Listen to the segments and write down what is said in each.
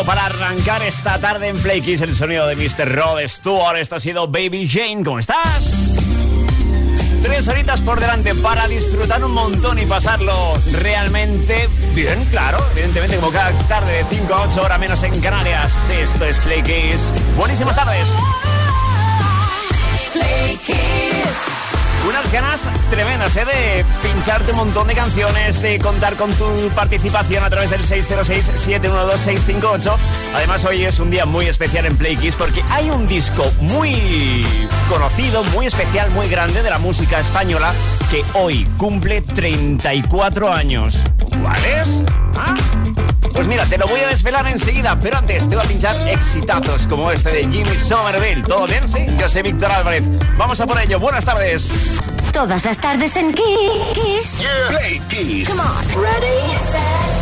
para arrancar esta tarde en Play Kiss, el sonido de Mr. Rod Stewart. Esto ha sido Baby Jane. ¿Cómo estás? Tres horitas por delante para disfrutar un montón y pasarlo realmente bien, claro. Evidentemente, como cada tarde de 5 a 8 horas menos en Canarias. Esto es Play Kiss. Buenísimas tardes. Unas ganas tremendas, ¿eh? De pincharte un montón de canciones, de contar con tu participación a través del 606-712-658. Además, hoy es un día muy especial en Play Kiss porque hay un disco muy conocido, muy especial, muy grande de la música española que hoy cumple 34 años. ¿Cuál es? ¿Ah? Pues mira, te lo voy a desvelar enseguida, pero antes te voy a pinchar exitazos como este de Jimmy Somerville. ¿Todo bien? Sí, yo soy Víctor Álvarez. Vamos a por ello. Buenas tardes. Todas las tardes en Kiss. Play Kiss. Come on. Ready,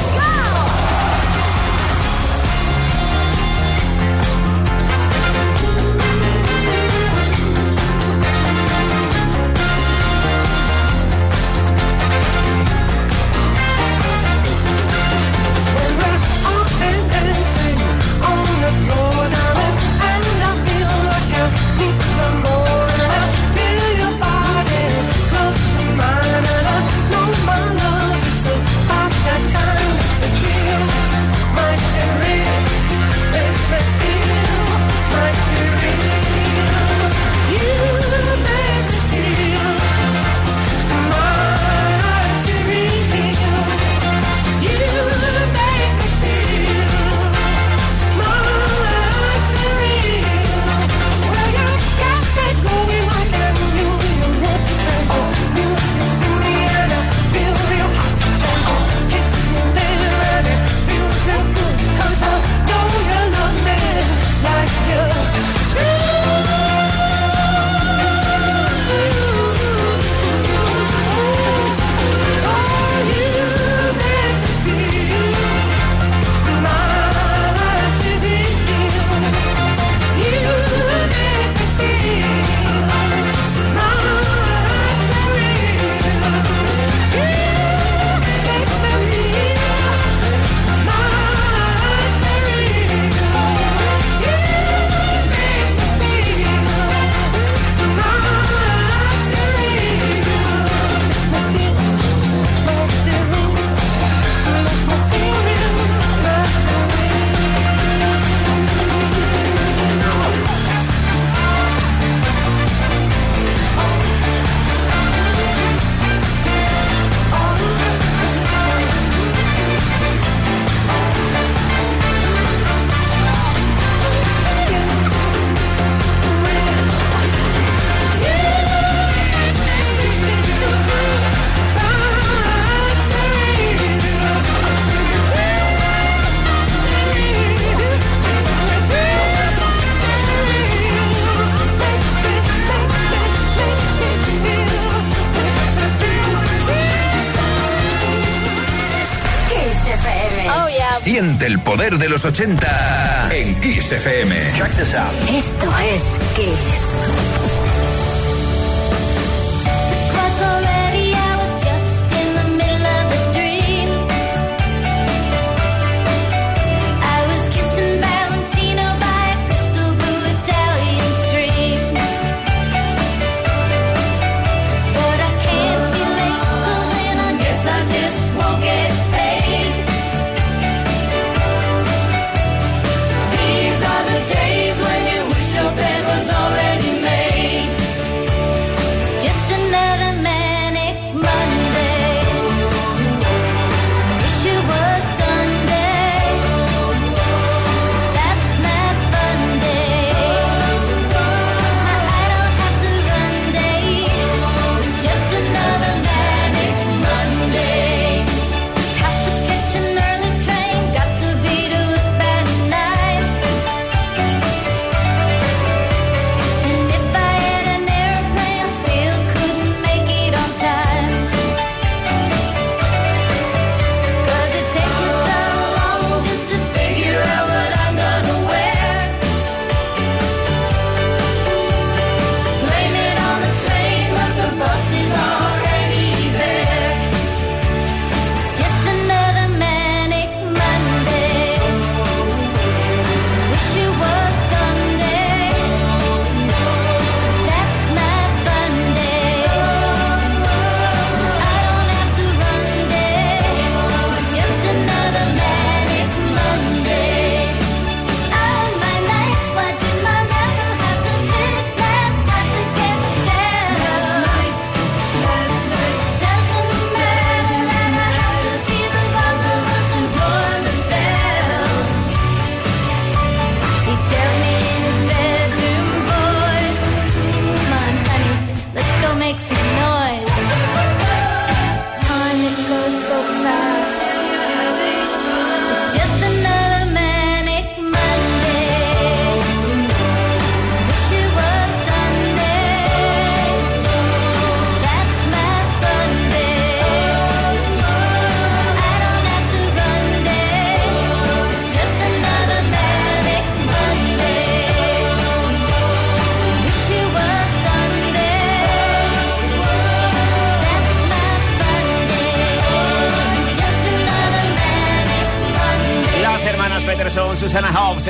de los 80 en Kiss FM. Esto es Kiss.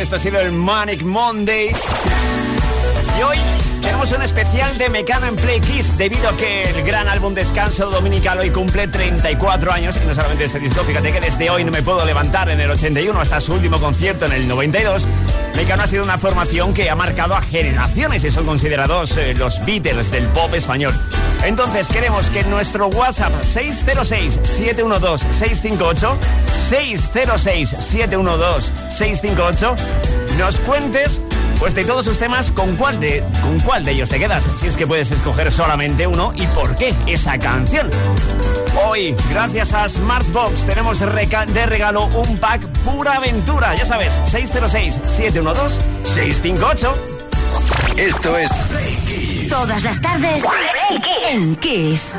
Esto ha sido el Manic Monday. Y hoy tenemos un especial de Mecano en Play Kiss debido a que el gran álbum Descanso Dominical hoy cumple 34 años y no solamente este disco, fíjate que desde hoy no me puedo levantar en el 81 hasta su último concierto en el 92. Mecano ha sido una formación que ha marcado a generaciones y son considerados eh, los Beatles del pop español. Entonces queremos que en nuestro WhatsApp 606-712-658, 606-712-658, nos cuentes pues de todos sus temas, ¿con cuál, de, ¿con cuál de ellos te quedas? Si es que puedes escoger solamente uno y por qué esa canción. Hoy, gracias a Smartbox, tenemos de regalo un pack pura aventura. Ya sabes, 606-712-658. Esto es Todas las tardes en Kiss.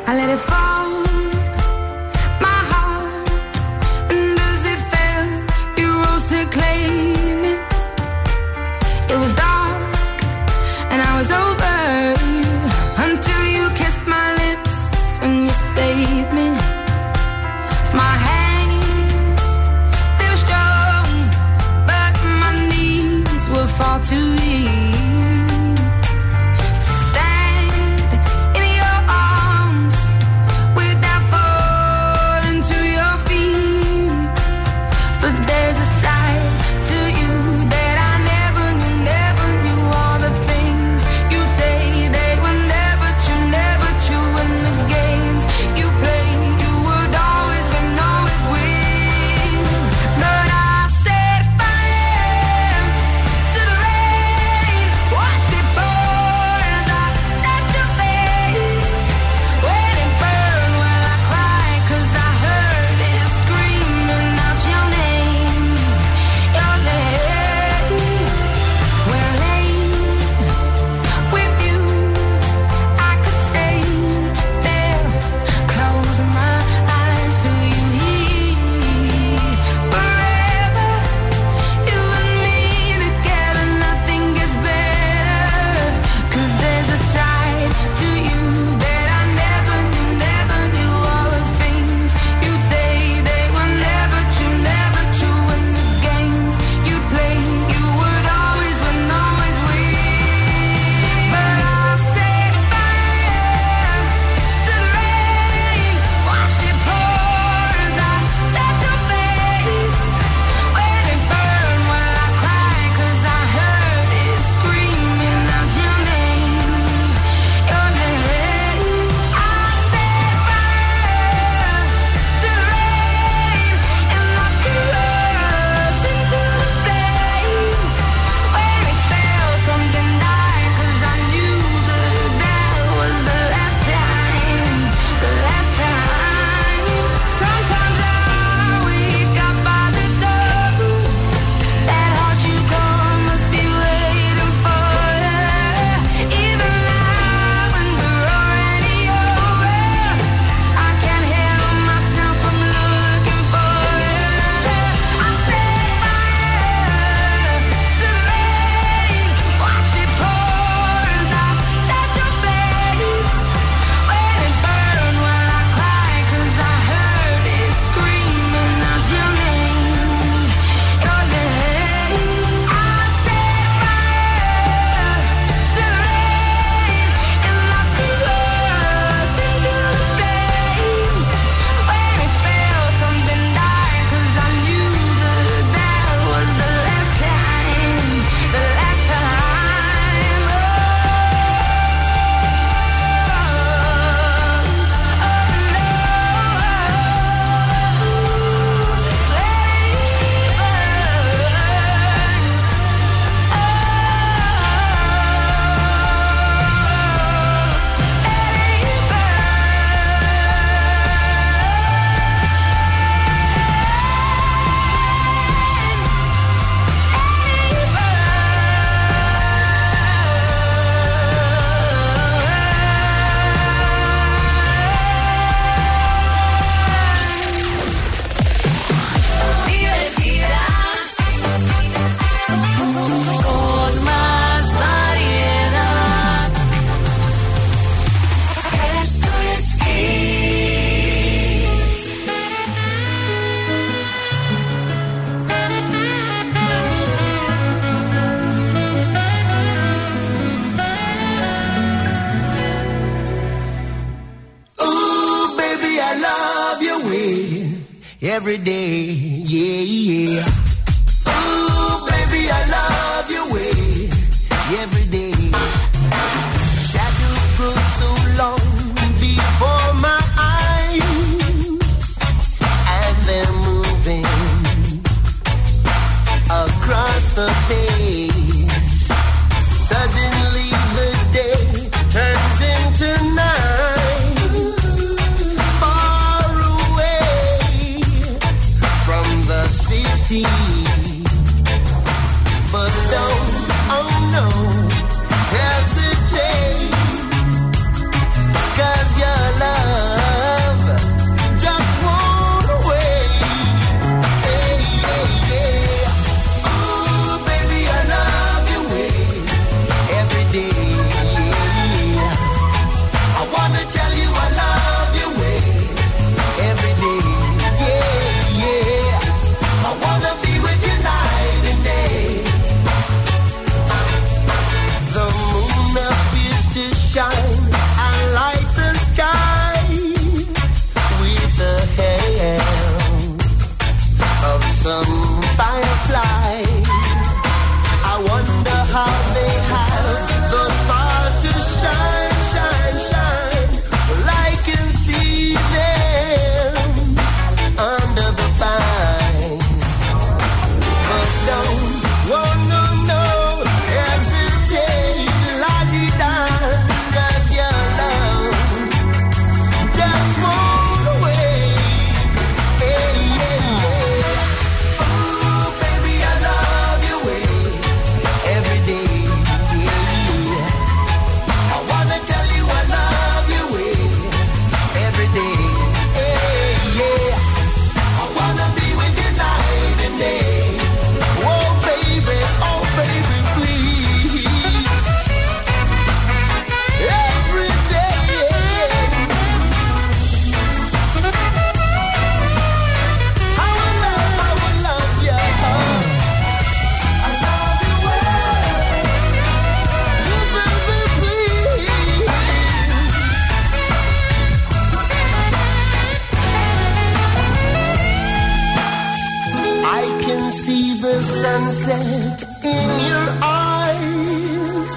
sunset in your eyes,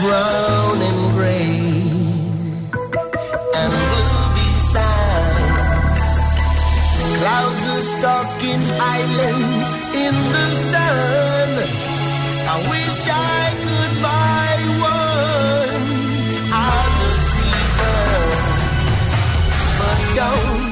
brown and gray, and blue besides. Clouds are stalking islands in the sun. I wish I could buy one out of season, but don't.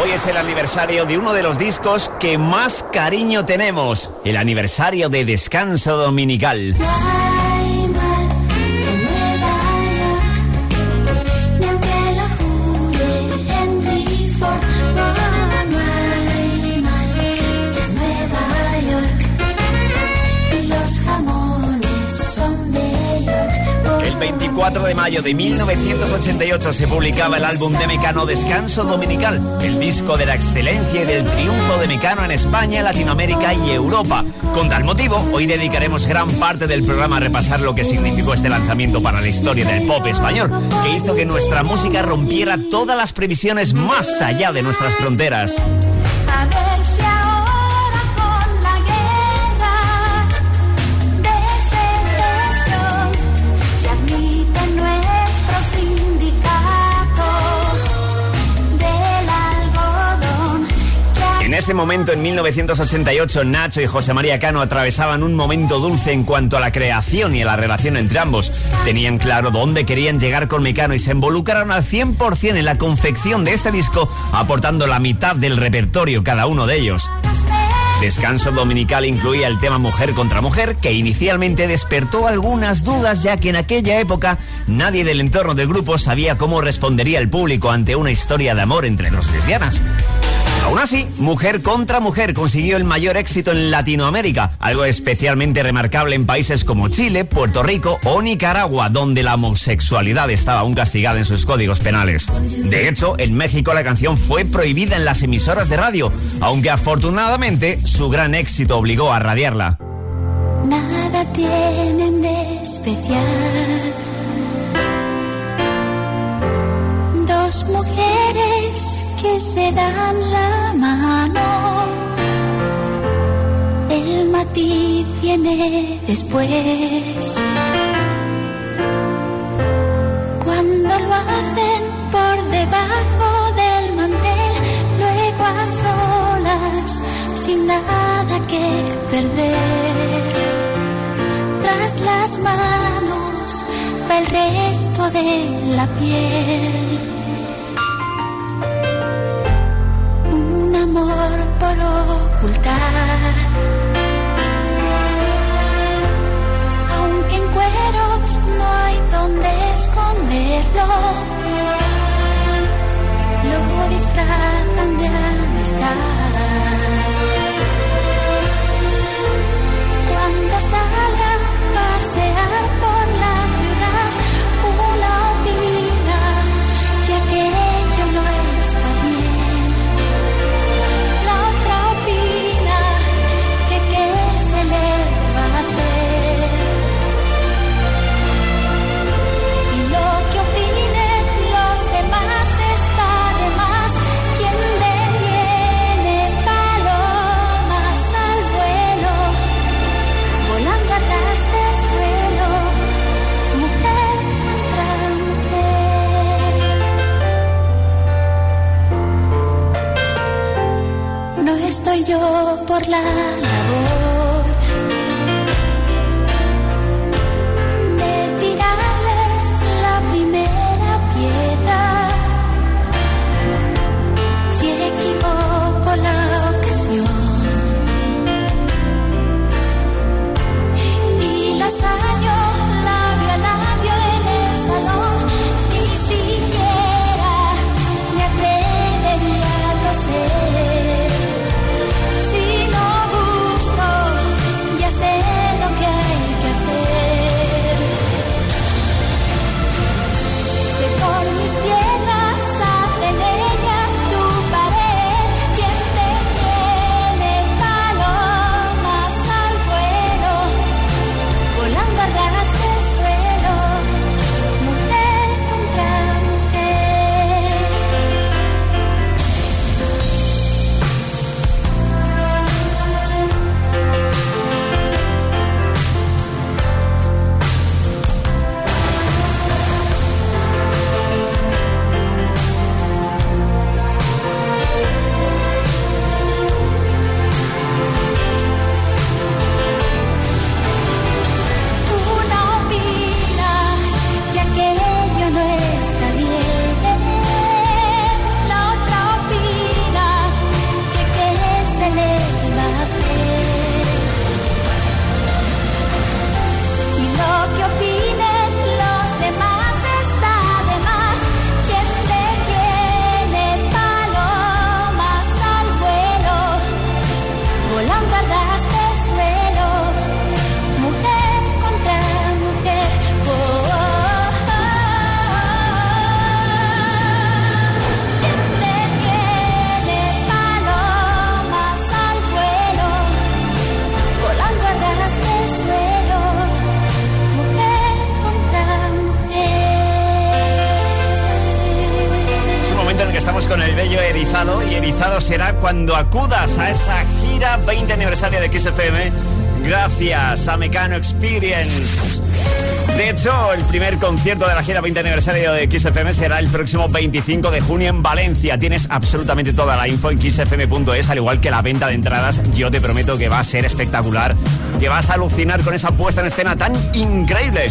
Hoy es el aniversario de uno de los discos que más cariño tenemos, el aniversario de Descanso Dominical. de mayo de 1988 se publicaba el álbum de Mecano Descanso Dominical, el disco de la excelencia y del triunfo de Mecano en España, Latinoamérica y Europa. Con tal motivo, hoy dedicaremos gran parte del programa a repasar lo que significó este lanzamiento para la historia del pop español, que hizo que nuestra música rompiera todas las previsiones más allá de nuestras fronteras. Ese momento, en 1988, Nacho y José María Cano atravesaban un momento dulce en cuanto a la creación y a la relación entre ambos. Tenían claro dónde querían llegar con Mecano y se involucraron al 100% en la confección de este disco, aportando la mitad del repertorio cada uno de ellos. Descanso Dominical incluía el tema Mujer contra Mujer, que inicialmente despertó algunas dudas ya que en aquella época nadie del entorno del grupo sabía cómo respondería el público ante una historia de amor entre dos lesbianas. Aún así, Mujer contra Mujer consiguió el mayor éxito en Latinoamérica, algo especialmente remarcable en países como Chile, Puerto Rico o Nicaragua, donde la homosexualidad estaba aún castigada en sus códigos penales. De hecho, en México la canción fue prohibida en las emisoras de radio, aunque afortunadamente su gran éxito obligó a radiarla. Nada tienen de especial. Dos mujeres que se dan Matiz viene después. Cuando lo hacen por debajo del mantel, luego a solas, sin nada que perder. Tras las manos va el resto de la piel. Un amor por ocultar. No hay donde esconderlo, lo disfrazan de amistad. Cuando salga pasear yo por la será cuando acudas a esa gira 20 aniversario de XFM gracias a Mecano Experience. De hecho, el primer concierto de la gira 20 aniversario de XFM será el próximo 25 de junio en Valencia. Tienes absolutamente toda la info en xfm.es, al igual que la venta de entradas. Yo te prometo que va a ser espectacular, que vas a alucinar con esa puesta en escena tan increíble.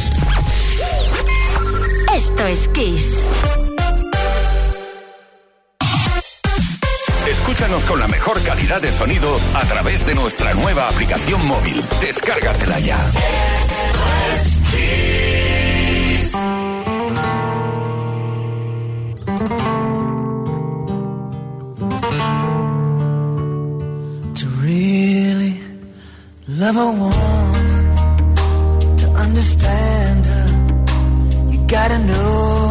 Esto es Kiss. Escúchanos con la mejor calidad de sonido a través de nuestra nueva aplicación móvil. Descárgatela ya. To really love a woman, to understand her, you gotta know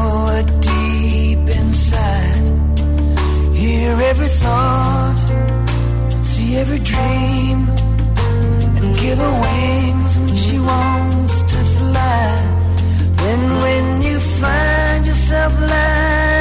Hear every thought, see every dream, and give her wings when she wants to fly. Then when you find yourself lying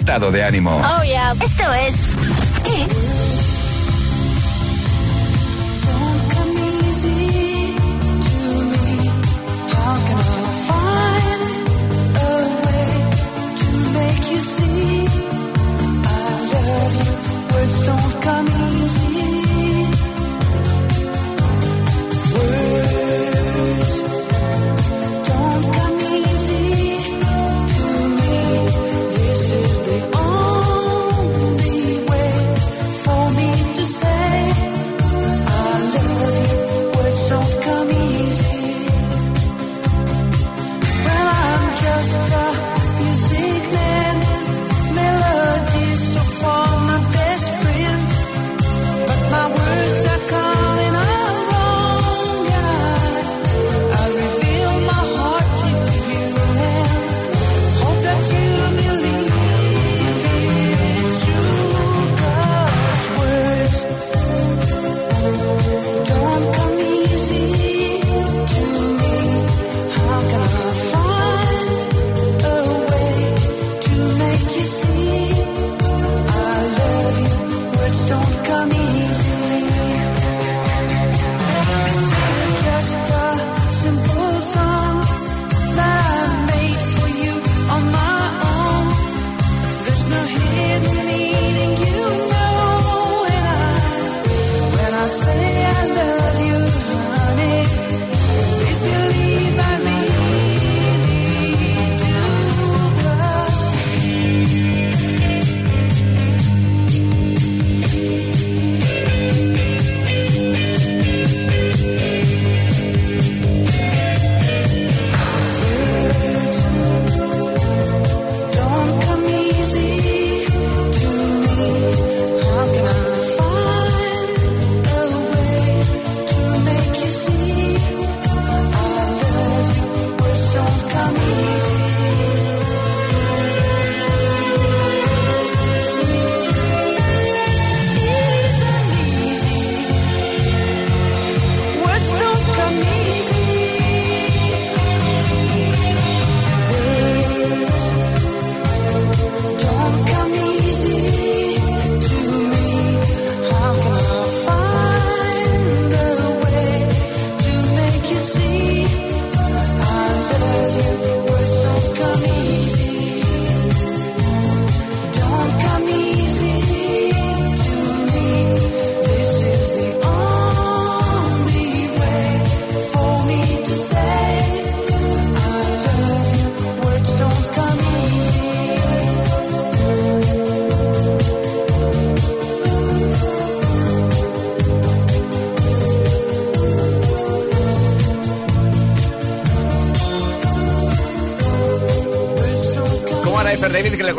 estado de ánimo. Oh, yeah. Esto es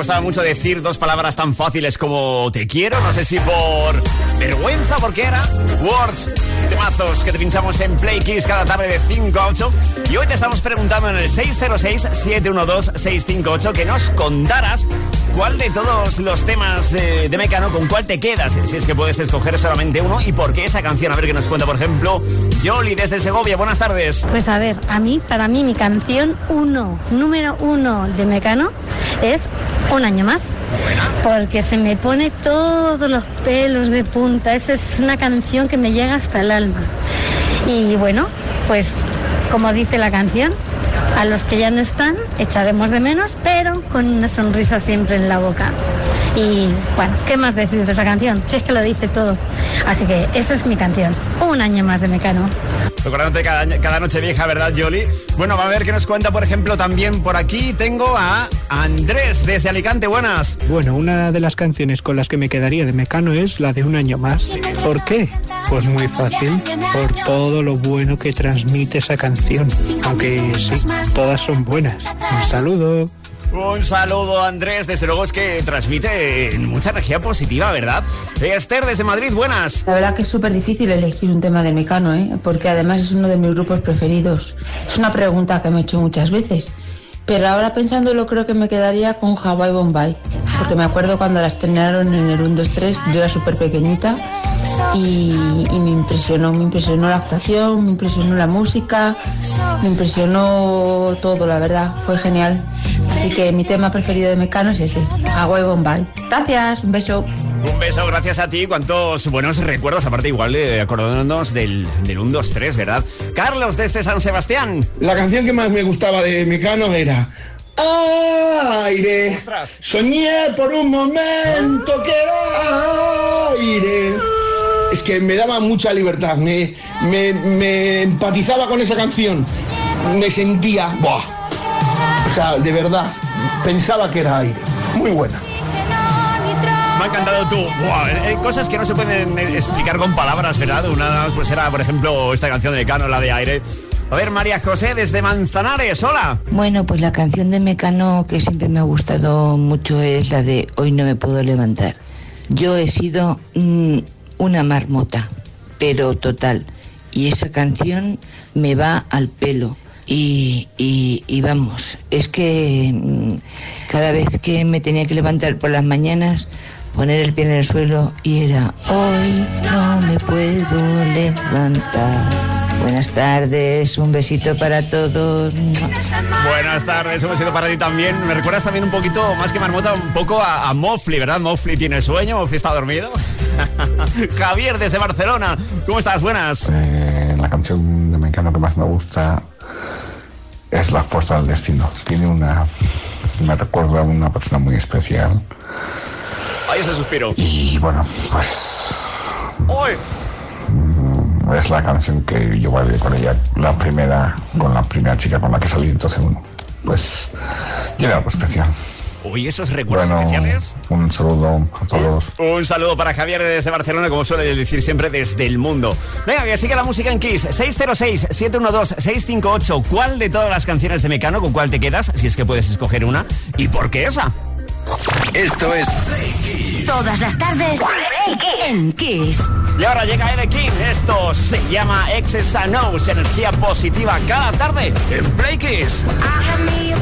costaba mucho decir dos palabras tan fáciles como te quiero? No sé si por vergüenza, porque era Words, temazos que te pinchamos en Play Kiss cada tarde de 5 a 8. Y hoy te estamos preguntando en el 606-712-658 que nos contaras cuál de todos los temas eh, de Mecano, con cuál te quedas, si es que puedes escoger solamente uno y por qué esa canción. A ver qué nos cuenta, por ejemplo, Jolly desde Segovia. Buenas tardes. Pues a ver, a mí, para mí, mi canción uno, número uno de Mecano es Un año más. Porque se me pone todos los pelos de punta. Esa es una canción que me llega hasta el alma. Y bueno, pues como dice la canción, a los que ya no están echaremos de menos, pero con una sonrisa siempre en la boca. Y bueno, ¿qué más decir de esa canción? Si es que lo dice todo. Así que esa es mi canción. Un año más de Mecano. Recordándote cada, cada noche vieja, ¿verdad, Jolly? Bueno, va a ver qué nos cuenta, por ejemplo, también por aquí tengo a Andrés desde Alicante. Buenas. Bueno, una de las canciones con las que me quedaría de Mecano es la de Un año más. ¿Por qué? Pues muy fácil, por todo lo bueno que transmite esa canción. Aunque sí, todas son buenas. Un saludo. Un saludo, Andrés. Desde luego es que transmite mucha energía positiva, ¿verdad? Esther desde Madrid, buenas. La verdad que es súper difícil elegir un tema de Mecano, ¿eh? porque además es uno de mis grupos preferidos. Es una pregunta que me he hecho muchas veces. Pero ahora pensándolo creo que me quedaría con Hawaii Bombay. Porque me acuerdo cuando la estrenaron en el 1, 2, 3, yo era súper pequeñita y, y me impresionó, me impresionó la actuación, me impresionó la música, me impresionó todo, la verdad, fue genial. Así que mi tema preferido de Mecano es ese, Agua y Bombay. Gracias, un beso. Un beso, gracias a ti. Cuántos buenos recuerdos, aparte igual de acordándonos del, del 1, 2, 3, ¿verdad? Carlos, desde San Sebastián. La canción que más me gustaba de Mecano era Aire. Soñé por un momento que era aire. Es que me daba mucha libertad, me, me, me empatizaba con esa canción. Me sentía, ¡buah! O sea, de verdad, pensaba que era aire. Muy buena. Me ha encantado tú. Buah, eh, cosas que no se pueden eh, explicar con palabras, ¿verdad? Una pues era, por ejemplo, esta canción de Cano, la de aire. A ver, María José, desde Manzanares, hola. Bueno, pues la canción de Mecano que siempre me ha gustado mucho es la de Hoy no me puedo levantar. Yo he sido mm, una marmota, pero total. Y esa canción me va al pelo. Y, y- y vamos, es que mm, cada vez que me tenía que levantar por las mañanas, poner el pie en el suelo y era, hoy no me puedo levantar. Buenas tardes, un besito para todos. Buenas tardes, un besito para ti también. Me recuerdas también un poquito, más que Marmota, un poco a, a Mofli, ¿verdad? Mofli tiene sueño, Mofli está dormido. Javier, desde Barcelona, ¿cómo estás? Buenas. Eh, la canción de Mecano que más me gusta es La Fuerza del Destino. Tiene una. Me recuerda a una persona muy especial. Ahí ese suspiro. Y bueno, pues. ¡Uy! mm, Es la canción que yo bailé con ella, la primera, con la primera chica con la que salí. Entonces, bueno, pues. Tiene algo especial. Uy, esos recuerdos Bueno, especiales. un saludo a todos. Un saludo para Javier desde Barcelona, como suele decir siempre, desde el mundo. Venga, que sigue la música en Kiss. 606-712-658. ¿Cuál de todas las canciones de Mecano, con cuál te quedas? Si es que puedes escoger una. ¿Y por qué esa? Esto es Todas las tardes en Kiss. Y ahora llega Ere King. Esto se llama Excess energía positiva cada tarde en Play Kiss. I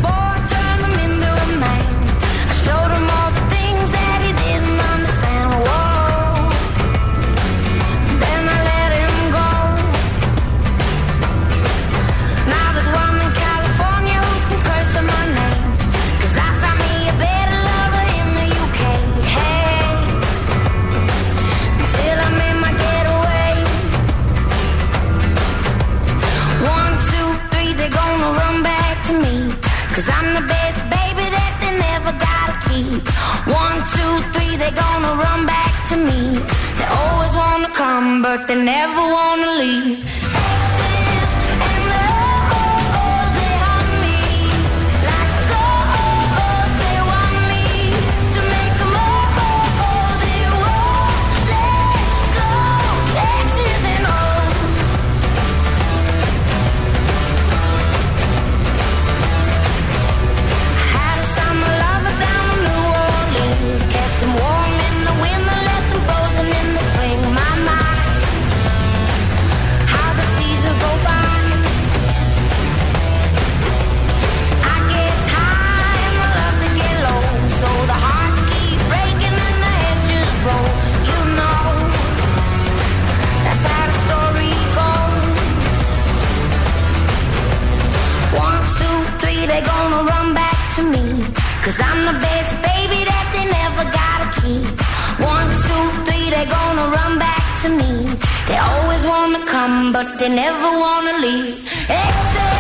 they're gonna run back to me. They always wanna come, but they never wanna leave. But they never wanna leave. Exes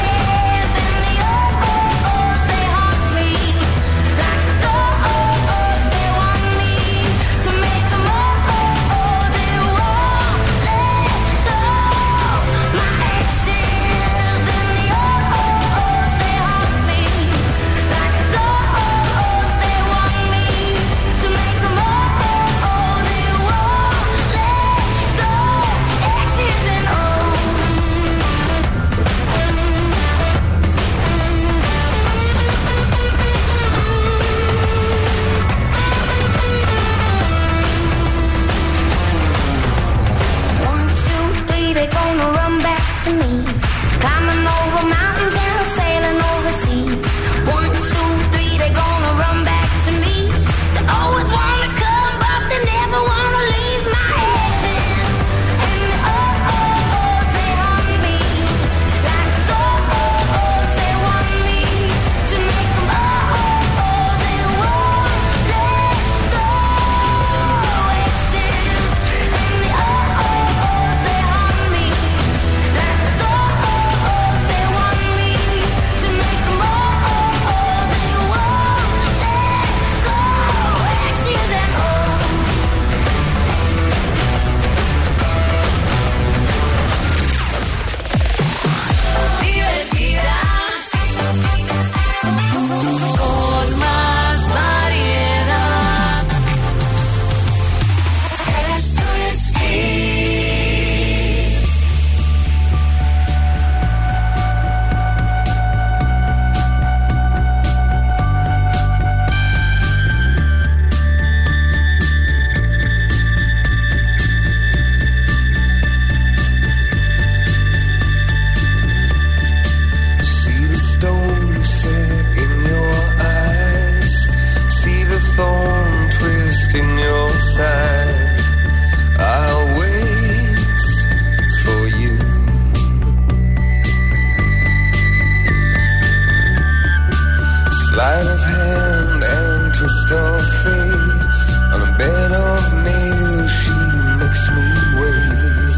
Sleight of hand and twist of fate. On a bed of nails, she makes me wait.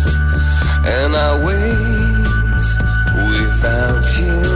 And I wait without you.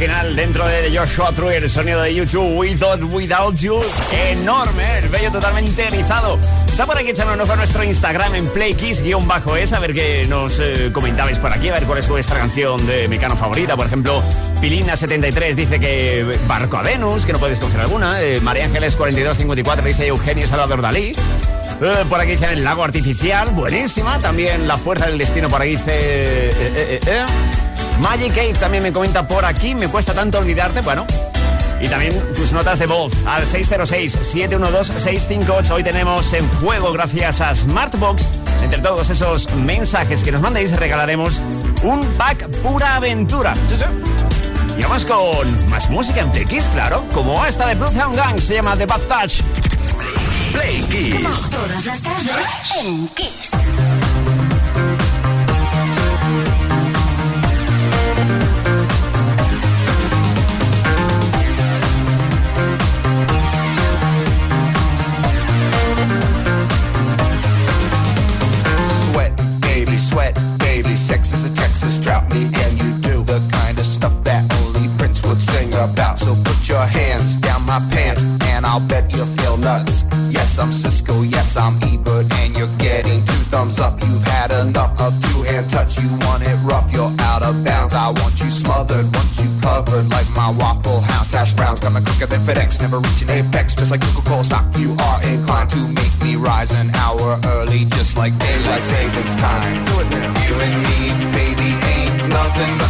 Final dentro de Joshua True, el sonido de YouTube, Without Without You, enorme, el vello totalmente erizado. Está por aquí echándonos a nuestro Instagram en playkiss-es, a ver qué nos eh, comentabais por aquí, a ver cuál es vuestra canción de Mecano favorita. Por ejemplo, Pilina73 dice que Barco a Venus, que no puedes coger alguna. Eh, María Ángeles 4254 dice Eugenio Salvador Dalí. Eh, por aquí dicen el lago artificial, buenísima. También la fuerza del destino por aquí dice... Magic Cave también me comenta por aquí, me cuesta tanto olvidarte, bueno. Y también tus notas de voz al 606-712-658. Hoy tenemos en juego, gracias a Smartbox, entre todos esos mensajes que nos mandéis, regalaremos un pack pura aventura. Y vamos con más música en Kiss, claro, como esta de Bloodhound Gang, se llama The Bad Touch. Play Kiss. Todas las tardes en Kiss. Texas, a Texas drought. Me and you do the kind of stuff that only Prince would sing about. So put your hands down my pants, and I'll bet you feel nuts. Yes, I'm Cisco. Yes, I'm Ebert, and you're getting two thumbs up. You've had enough of two hand touch. You want it rough? You're out of bounds. I want you smothered, want you covered like my Waffle House hash browns. Coming quicker than FedEx, never reaching apex. Just like Coca-Cola stock, you are inclined to make me rise an hour early, just like daylight savings time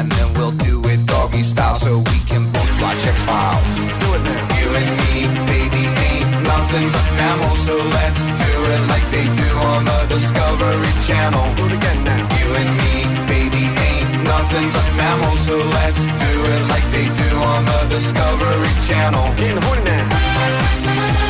And then we'll do it doggy style so we can both watch X Files. Do it now. You and me, baby, ain't nothing but mammals, so let's do it like they do on the Discovery Channel. Do it again now. You and me, baby, ain't nothing but mammals, so let's do it like they do on the Discovery Channel. Getting horny now.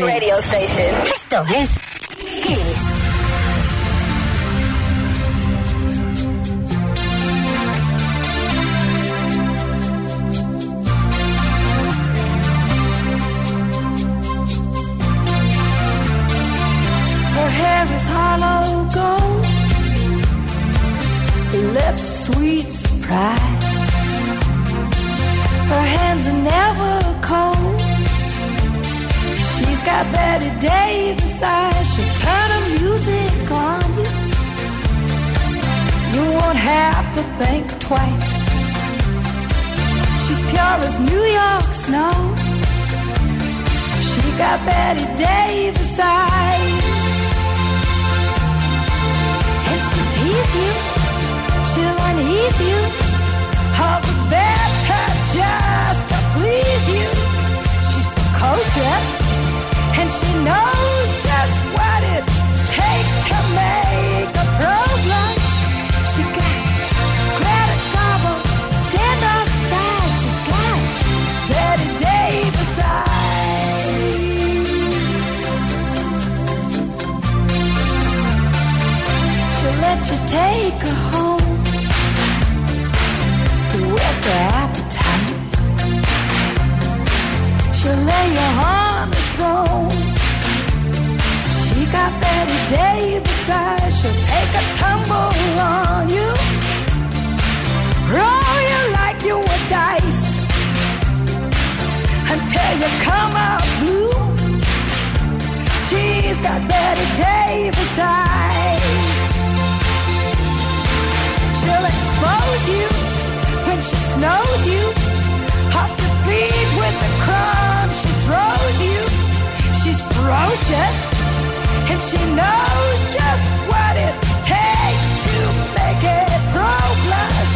Radio Station. Esto es Kiss. Ferocious and she knows just what it takes to make it pro blush.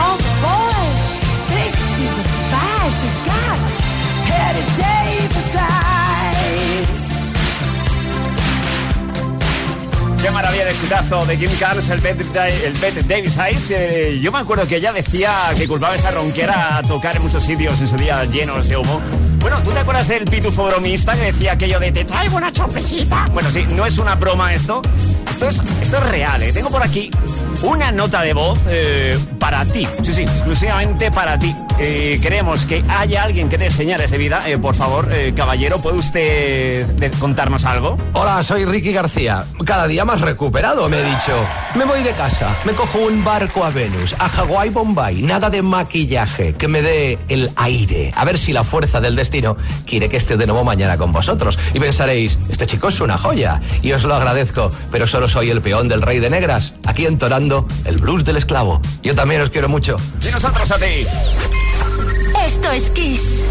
All the boys think she's a spy. She's got Patty Davis eyes. Qué maravilla de exitazo de Kim Carnes, el Bette, el Davis Eyes. Eh, yo me acuerdo que ella decía que culpaba esa ronquera a tocar en muchos sitios en su día llenos de humo. Bueno, ¿tú te acuerdas del pitufo bromista que decía aquello de te traigo una sorpresita? Bueno, sí, no es una broma esto. Esto es, esto es real, ¿eh? Tengo por aquí una nota de voz eh, para ti. Sí, sí, exclusivamente para ti. Eh, queremos que haya alguien que dé señales de vida. Eh, por favor, eh, caballero, ¿puede usted contarnos algo? Hola, soy Ricky García. Cada día más recuperado, me he dicho. Me voy de casa, me cojo un barco a Venus, a Hawái, Bombay, nada de maquillaje, que me dé el aire. A ver si la fuerza del destino quiere que esté de nuevo mañana con vosotros. Y pensaréis, este chico es una joya, y os lo agradezco, pero solo soy el peón del rey de negras, aquí entonando el blues del esclavo. Yo también os quiero mucho. Y nosotros a ti. Esto es Kiss.